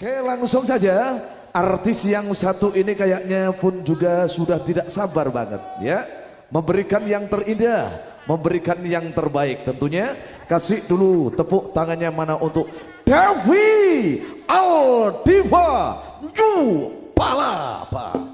Oke langsung saja. Artis yang satu ini kayaknya pun juga sudah tidak sabar banget ya. Memberikan yang terindah memberikan yang terbaik tentunya. Kasih dulu tepuk tangannya mana untuk Devi Aldiva Ju Palapa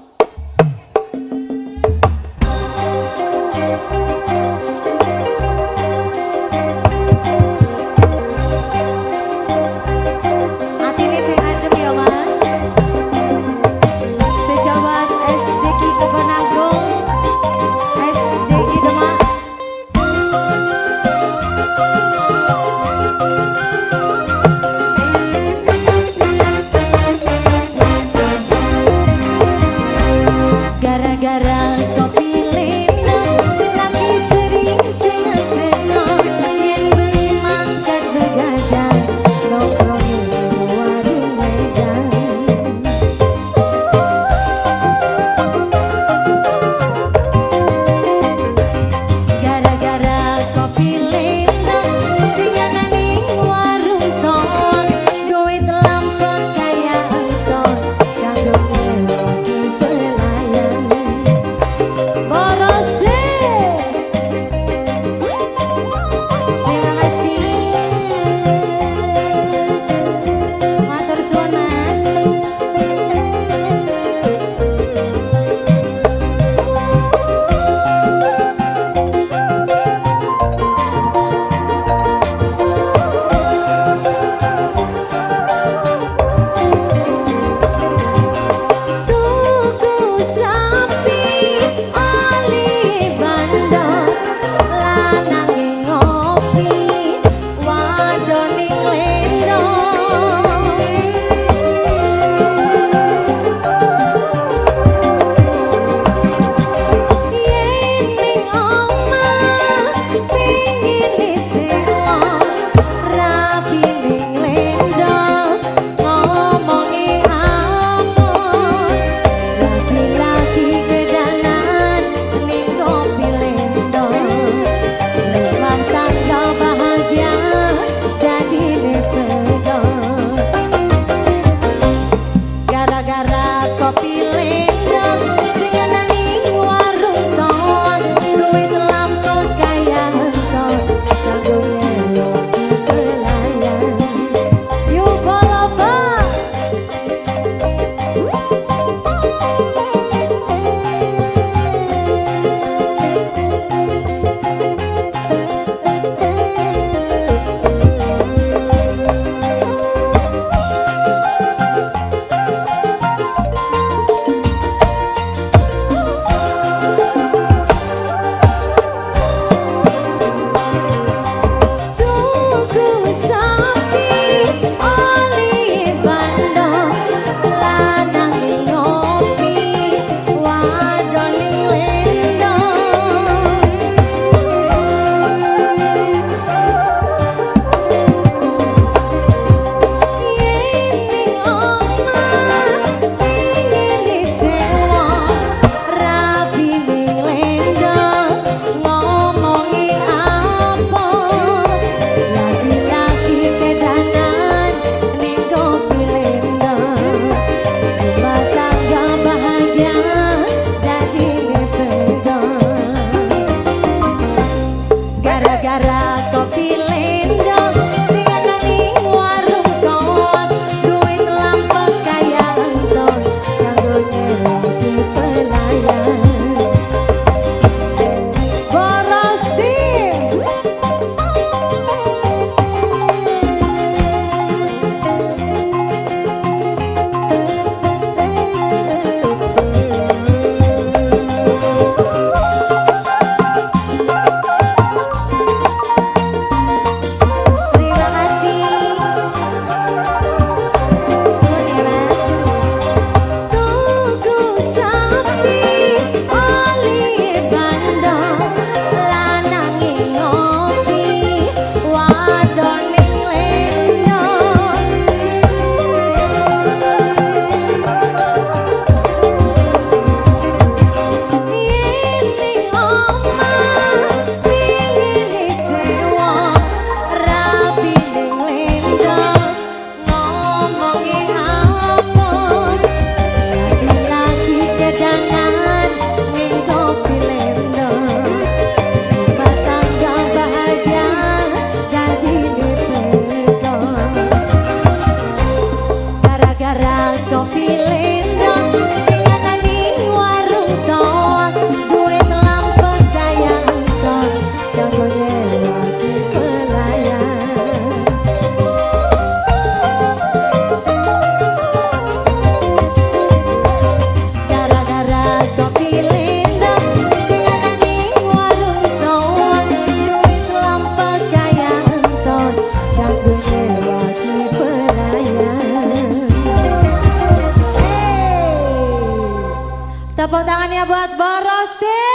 tangannya buat Borosti.